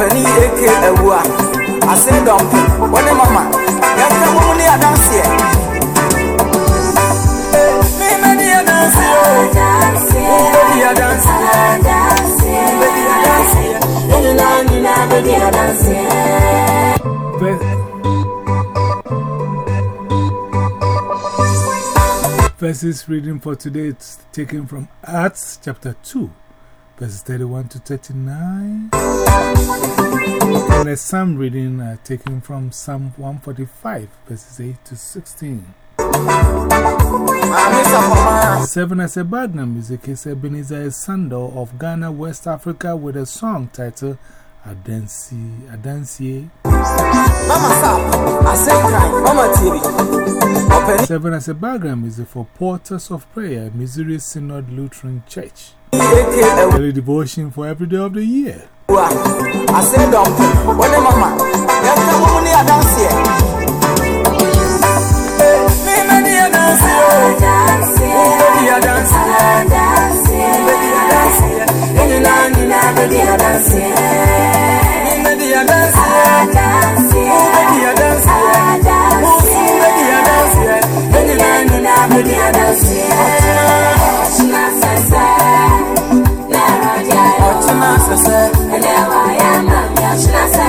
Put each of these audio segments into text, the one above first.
ɔpani eke ewu a ase dɔmpe wɔne mama? Yɛnka wɔn ne adanseɛ mímɛdi adanseɛ o wɔbɛdi adanseɛ wɔbɛdi adanseɛ. Verses reading for today. Is taken from Acts chapter 2, verses 31 to 39. And the psalm reading are taken from Psalm 145, verses 8 to 16. Seven as a background music is Ebenezer Sando of Ghana, West Africa, with a song titled Adansi, ɔpani Seven as a background music for Portals of Prayer, Missouri Synod Lutheran Church. Daily devotion for every day of the year. A ase dɔmpe wɔne mama yɛnka wɔn ne adanseɛ. mímɛdi adanseɛ o wɔbɛdi adanseɛ wɔbɛdi adanseɛ ɛnyinaa nyinaa bɛdi adanseɛ. mímɛdi adanseɛ wɔbɛdi adanseɛ wɔnso bɛdi adanseɛ ɛnyinaa nyinaa bɛdi adanseɛ. ɔtena sɛsɛ sɛdeɛ desgraça.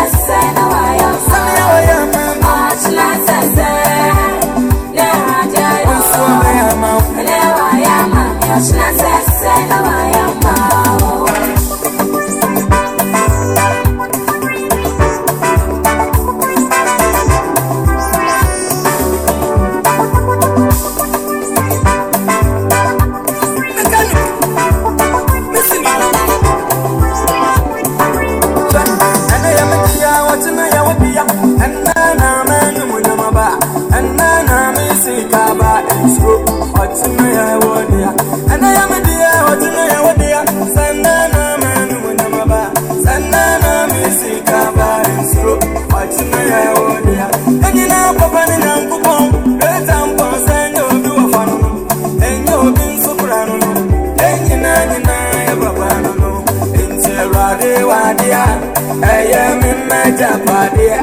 Mmɛgya padeɛ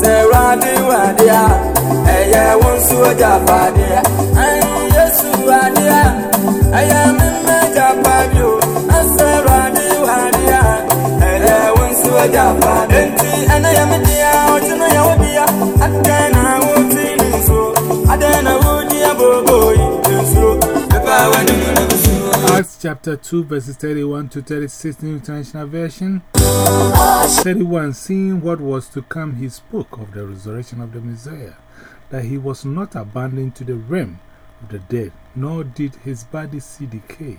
sɛ awurade wade a ɛyɛ wo nso agya padeɛ ɛn yesu wade a ɛyɛ me mmɛgya padeɛ o na sɛ awurade wade a ɛyɛ wo Acts chapter 2, verses 31 to 36, New International Version. 31. Seeing what was to come, he spoke of the resurrection of the Messiah, that he was not abandoned to the realm of the dead, nor did his body see decay.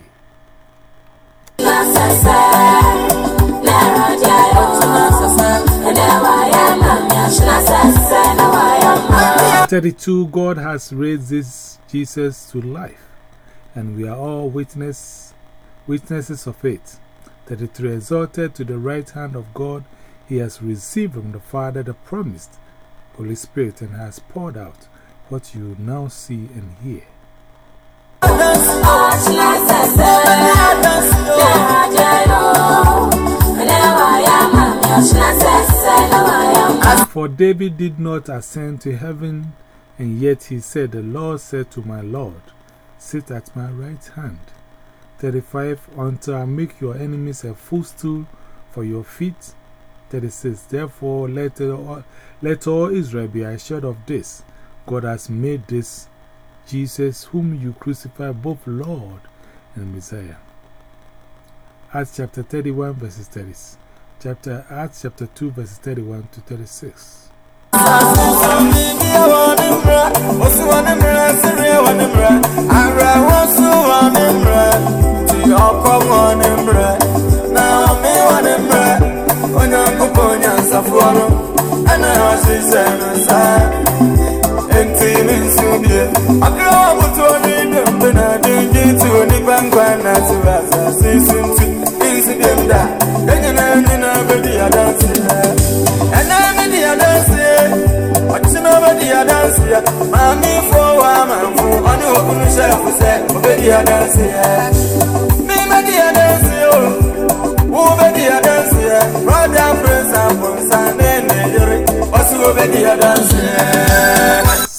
Thirty-two. God has raised this Jesus to life, and we are all witness, witnesses of it. Thirty-three. Exalted to the right hand of God, he has received from the Father the promised Holy Spirit and has poured out what you now see and hear. For David did not ascend to heaven, and yet he said, The Lord said to my Lord, Sit at my right hand. 35. Until I make your enemies a footstool for your feet. 36. Therefore, let all, let all Israel be assured of this God has made this Jesus, whom you crucified, both Lord and Messiah. Acts chapter 31, verses 30. Chapter, Acts chapter 2, verses 31 to 36. nkwa na tiwa sa sisi nti nsi dem da enyi na enyi na bedi ya dansi ya ɛna bedi ya dansi ya ɔkye na bedi ya dansi ya maame fo wa maame fo ɔne okunu hyɛ fo sɛ obedi ya dansi ya.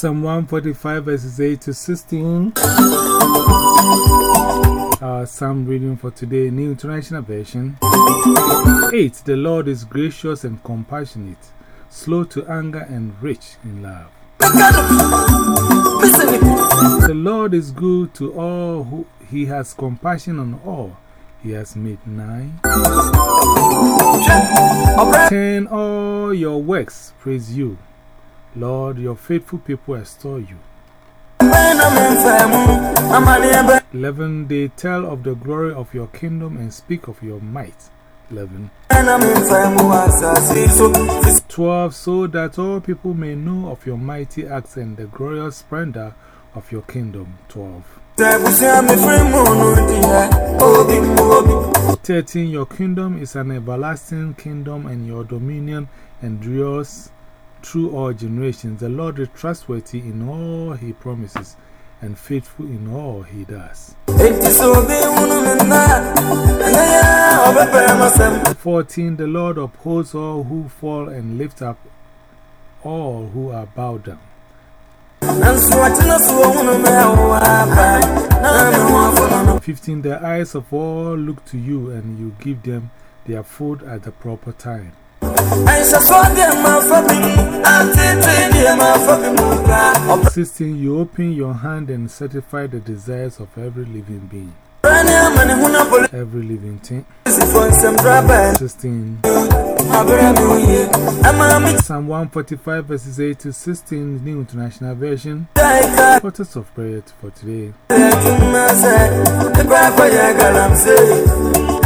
Psalm 145 verses 8 to 16. Our psalm reading for today, New International Version. 8. The Lord is gracious and compassionate, slow to anger and rich in love. The Lord is good to all who He has compassion on all. He has made nine. Ten all your works praise you. Lord, your faithful people extol you. 11. They tell of the glory of your kingdom and speak of your might. 11. 12. So that all people may know of your mighty acts and the glorious splendor of your kingdom. 12. 13. Your kingdom is an everlasting kingdom, and your dominion endures through all generations. The Lord is trustworthy in all he promises and faithful in all he does. 14. The Lord upholds all who fall and lifts up all who are bowed down. 15. The eyes of all look to you, and you give them their food at the proper time. 16. You open your hand and satisfy the desires of every living being. Every living thing. 16. Psalm 145 verses 8 to 16, New International Version. Quarters of prayer for today.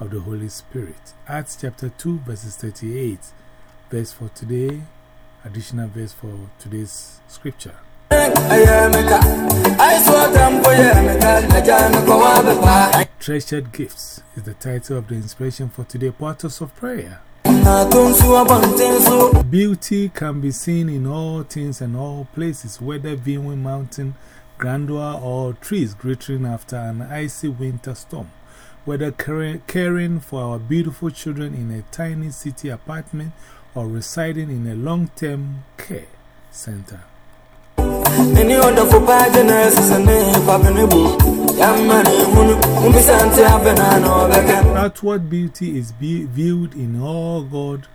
of the Holy Spirit. Acts chapter 2, verses 38. Verse for today, additional verse for today's scripture. Treasured Gifts is the title of the inspiration for today, Portals of Prayer. Beauty can be seen in all things and all places, whether viewing mountain grandeur or trees glittering after an icy winter storm, whether caring for our beautiful children in a tiny city apartment or residing in a long term care center. Any other for pageants is a name, Outward beauty is be viewed in all God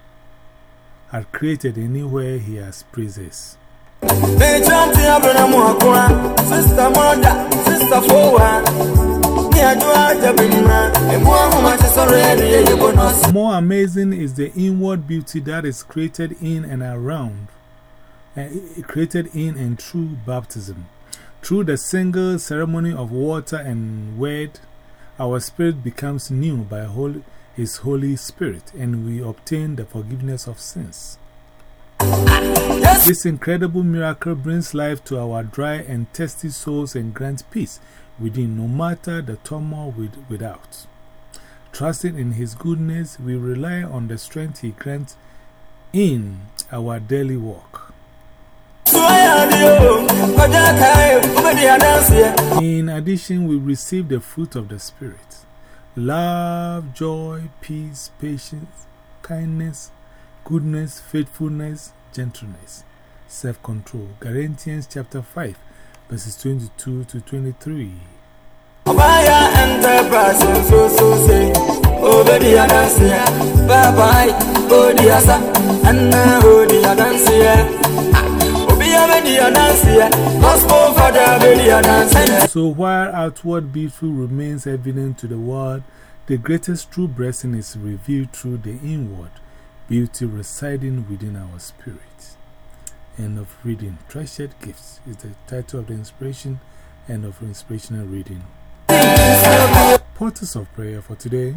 had created anywhere He has praises. More amazing is the inward beauty that is created in and around uh, created in and through baptism. Through the single ceremony of water and word, our spirit becomes new by holy, His Holy Spirit, and we obtain the forgiveness of sins. This incredible miracle brings life to our dry and thirsty souls and grants peace within, no matter the turmoil with, without. Trusting in His goodness, we rely on the strength He grants in our daily walk. In addition, we receive the fruit of the Spirit love, joy, peace, patience, kindness, goodness, faithfulness, gentleness, self control. Galatians chapter 5, verses 22 to 23. Enterprise so so say Obedi adansiya Bye bye Odiasa Anna odi adansiya so while outward beauty remains evident to the world, the greatest true blessing is revealed through the inward beauty residing within our spirit. End of reading. Treasured Gifts is the title of the inspiration. End of inspirational reading. Portals of prayer for today.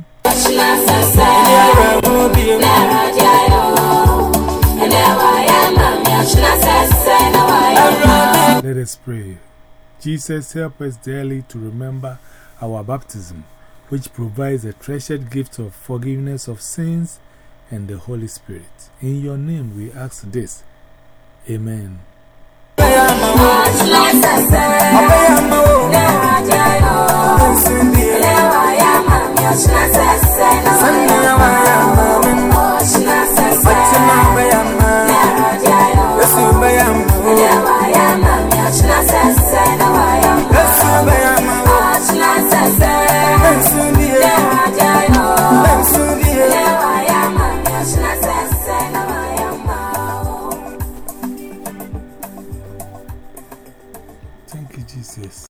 Let us pray. Jesus, help us daily to remember our baptism, which provides a treasured gift of forgiveness of sins and the Holy Spirit. In your name we ask this. Amen. Thank you,